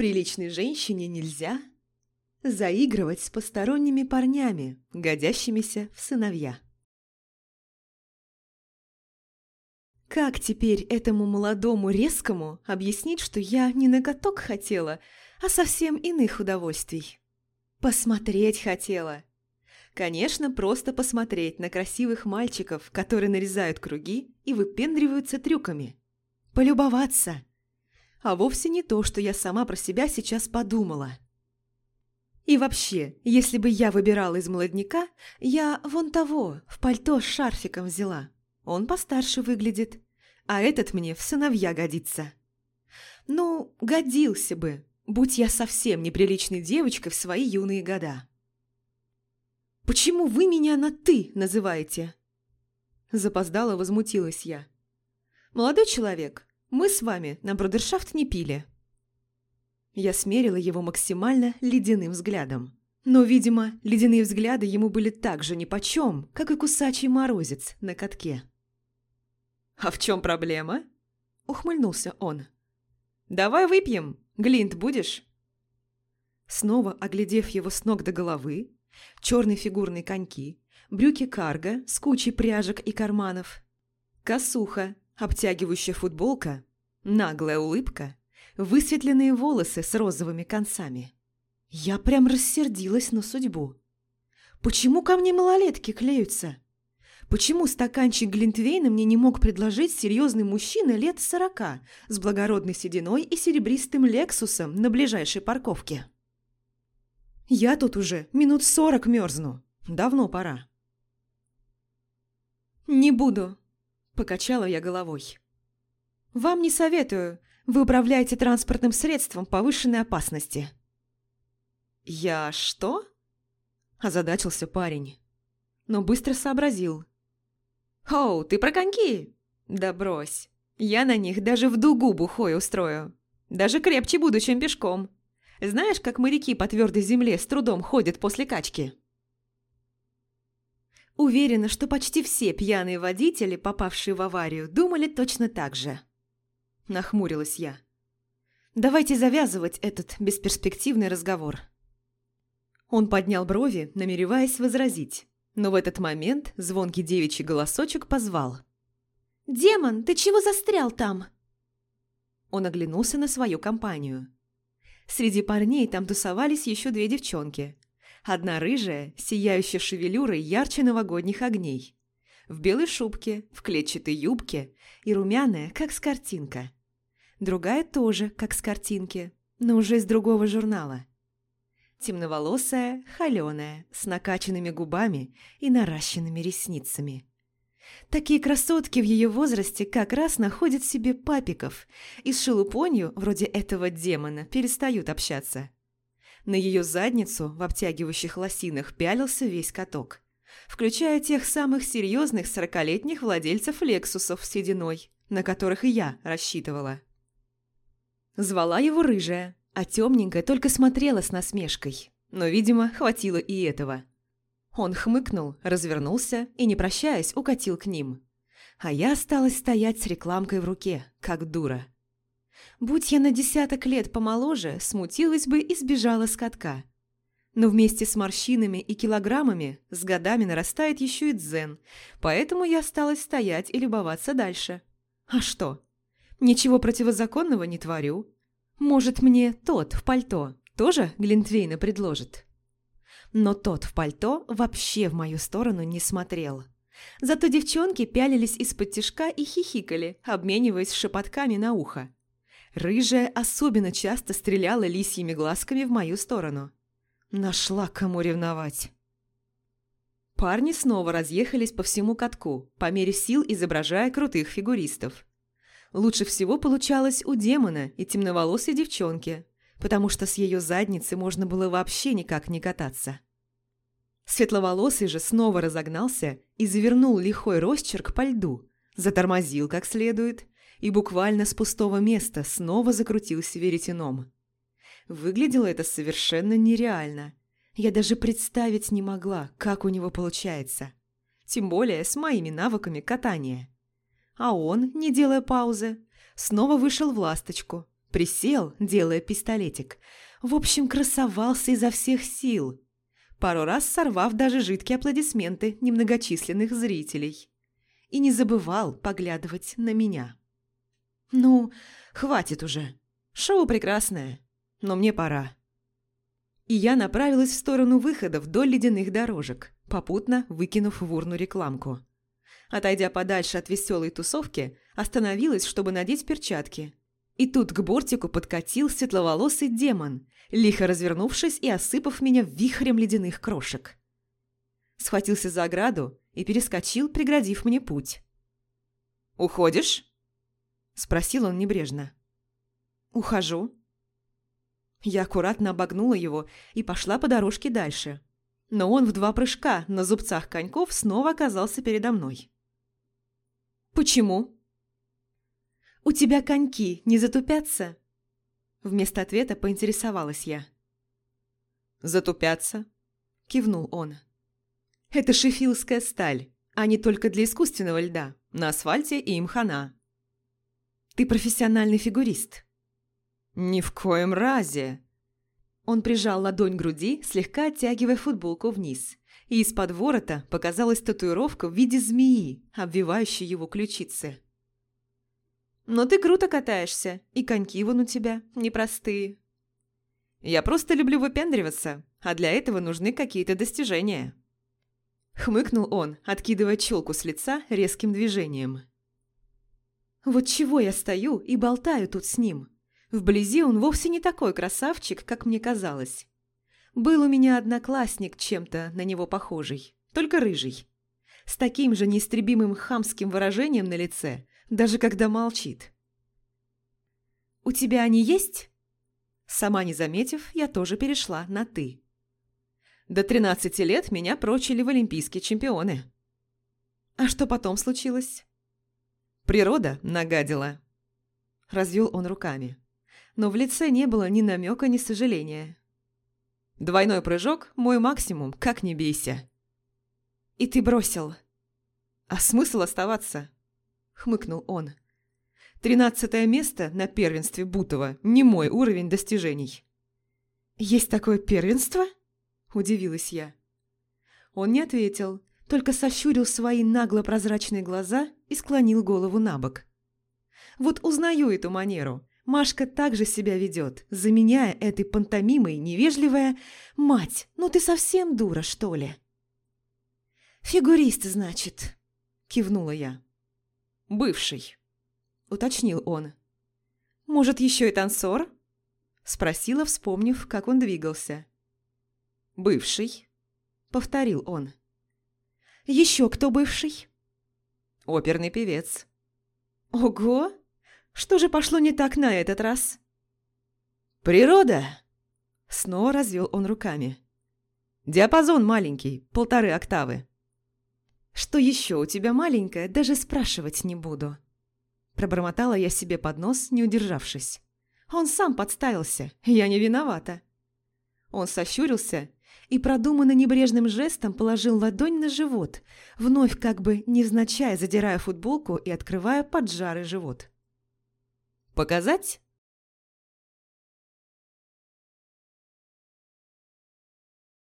Приличной женщине нельзя заигрывать с посторонними парнями, годящимися в сыновья. Как теперь этому молодому резкому объяснить, что я не на каток хотела, а совсем иных удовольствий? Посмотреть хотела. Конечно, просто посмотреть на красивых мальчиков, которые нарезают круги и выпендриваются трюками. Полюбоваться. А вовсе не то, что я сама про себя сейчас подумала. И вообще, если бы я выбирала из молодняка, я вон того, в пальто с шарфиком взяла. Он постарше выглядит, а этот мне в сыновья годится. Ну, годился бы, будь я совсем неприличной девочкой в свои юные года. «Почему вы меня на «ты» называете?» Запоздало возмутилась я. «Молодой человек, мы с вами на брудершафт не пили». Я смерила его максимально ледяным взглядом. Но, видимо, ледяные взгляды ему были так же нипочем, как и кусачий морозец на катке. «А в чем проблема?» – ухмыльнулся он. «Давай выпьем. Глинт будешь?» Снова оглядев его с ног до головы, черные фигурные коньки, брюки карго с кучей пряжек и карманов, косуха, обтягивающая футболка, наглая улыбка, высветленные волосы с розовыми концами. Я прям рассердилась на судьбу. Почему ко мне малолетки клеются? Почему стаканчик Глинтвейна мне не мог предложить серьезный мужчина лет сорока с благородной сединой и серебристым Лексусом на ближайшей парковке? Я тут уже минут сорок мерзну. Давно пора. «Не буду», – покачала я головой. «Вам не советую. Вы управляете транспортным средством повышенной опасности». «Я что?» – озадачился парень. Но быстро сообразил. «Оу, ты про коньки?» «Да брось. Я на них даже в дугу бухой устрою. Даже крепче буду, чем пешком. Знаешь, как моряки по твердой земле с трудом ходят после качки?» Уверена, что почти все пьяные водители, попавшие в аварию, думали точно так же. Нахмурилась я. «Давайте завязывать этот бесперспективный разговор». Он поднял брови, намереваясь возразить. Но в этот момент звонкий девичий голосочек позвал. «Демон, ты чего застрял там?» Он оглянулся на свою компанию. Среди парней там тусовались еще две девчонки. Одна рыжая, сияющая шевелюрой ярче новогодних огней. В белой шубке, в клетчатой юбке и румяная, как с картинка. Другая тоже, как с картинки, но уже из другого журнала темноволосая, холеная, с накачанными губами и наращенными ресницами. Такие красотки в ее возрасте как раз находят себе папиков и с шелупонью, вроде этого демона, перестают общаться. На ее задницу в обтягивающих лосинах пялился весь каток, включая тех самых серьезных сорокалетних владельцев Лексусов с сединой, на которых и я рассчитывала. Звала его рыжая, а темненькая только смотрела с насмешкой, но, видимо, хватило и этого. Он хмыкнул, развернулся и, не прощаясь, укатил к ним. А я осталась стоять с рекламкой в руке, как дура. Будь я на десяток лет помоложе, смутилась бы и сбежала с катка. Но вместе с морщинами и килограммами с годами нарастает еще и дзен, поэтому я осталась стоять и любоваться дальше. А что? Ничего противозаконного не творю, может, мне тот в пальто тоже Глинтвейна предложит? Но тот в пальто вообще в мою сторону не смотрел. Зато девчонки пялились из-под тишка и хихикали, обмениваясь шепотками на ухо. Рыжая особенно часто стреляла лисьими глазками в мою сторону. Нашла кому ревновать. Парни снова разъехались по всему катку, по мере сил изображая крутых фигуристов. Лучше всего получалось у демона и темноволосой девчонки, потому что с ее задницы можно было вообще никак не кататься. Светловолосый же снова разогнался и завернул лихой росчерк по льду, затормозил как следует и буквально с пустого места снова закрутился веретеном. Выглядело это совершенно нереально. Я даже представить не могла, как у него получается. Тем более с моими навыками катания. А он, не делая паузы, снова вышел в ласточку, Присел, делая пистолетик. В общем, красовался изо всех сил. Пару раз сорвав даже жидкие аплодисменты немногочисленных зрителей. И не забывал поглядывать на меня. «Ну, хватит уже. Шоу прекрасное, но мне пора». И я направилась в сторону выхода вдоль ледяных дорожек, попутно выкинув в урну рекламку. Отойдя подальше от веселой тусовки, остановилась, чтобы надеть перчатки. И тут к бортику подкатил светловолосый демон, лихо развернувшись и осыпав меня вихрем ледяных крошек. Схватился за ограду и перескочил, преградив мне путь. «Уходишь?» – спросил он небрежно. «Ухожу». Я аккуратно обогнула его и пошла по дорожке дальше. Но он в два прыжка на зубцах коньков снова оказался передо мной. «Почему?» «У тебя коньки не затупятся?» Вместо ответа поинтересовалась я. «Затупятся?» – кивнул он. «Это шефилская сталь, а не только для искусственного льда. На асфальте и им хана». «Ты профессиональный фигурист?» «Ни в коем разе!» Он прижал ладонь к груди, слегка оттягивая футболку вниз, и из-под ворота показалась татуировка в виде змеи, обвивающей его ключицы. «Но ты круто катаешься, и коньки вон у тебя непростые». «Я просто люблю выпендриваться, а для этого нужны какие-то достижения». Хмыкнул он, откидывая челку с лица резким движением. «Вот чего я стою и болтаю тут с ним?» Вблизи он вовсе не такой красавчик, как мне казалось. Был у меня одноклассник чем-то на него похожий, только рыжий. С таким же неистребимым хамским выражением на лице, даже когда молчит. «У тебя они есть?» Сама не заметив, я тоже перешла на «ты». До тринадцати лет меня прочили в олимпийские чемпионы. А что потом случилось? Природа нагадила. Развел он руками но в лице не было ни намека, ни сожаления. «Двойной прыжок – мой максимум, как не бейся». «И ты бросил». «А смысл оставаться?» – хмыкнул он. «Тринадцатое место на первенстве Бутова – не мой уровень достижений». «Есть такое первенство?» – удивилась я. Он не ответил, только сощурил свои нагло-прозрачные глаза и склонил голову на бок. Вот узнаю эту манеру. Машка также себя ведет, заменяя этой пантомимой невежливая «Мать, ну ты совсем дура, что ли?» «Фигурист, значит», – кивнула я. «Бывший», – уточнил он. «Может, еще и танцор?» – спросила, вспомнив, как он двигался. «Бывший», – повторил он. «Еще кто бывший?» «Оперный певец». «Ого!» Что же пошло не так на этот раз? «Природа!» Снова развел он руками. «Диапазон маленький, полторы октавы». «Что еще у тебя маленькое, даже спрашивать не буду». Пробормотала я себе под нос, не удержавшись. Он сам подставился, я не виновата. Он сощурился и продуманно небрежным жестом положил ладонь на живот, вновь как бы невзначай задирая футболку и открывая поджарый живот. «Показать?»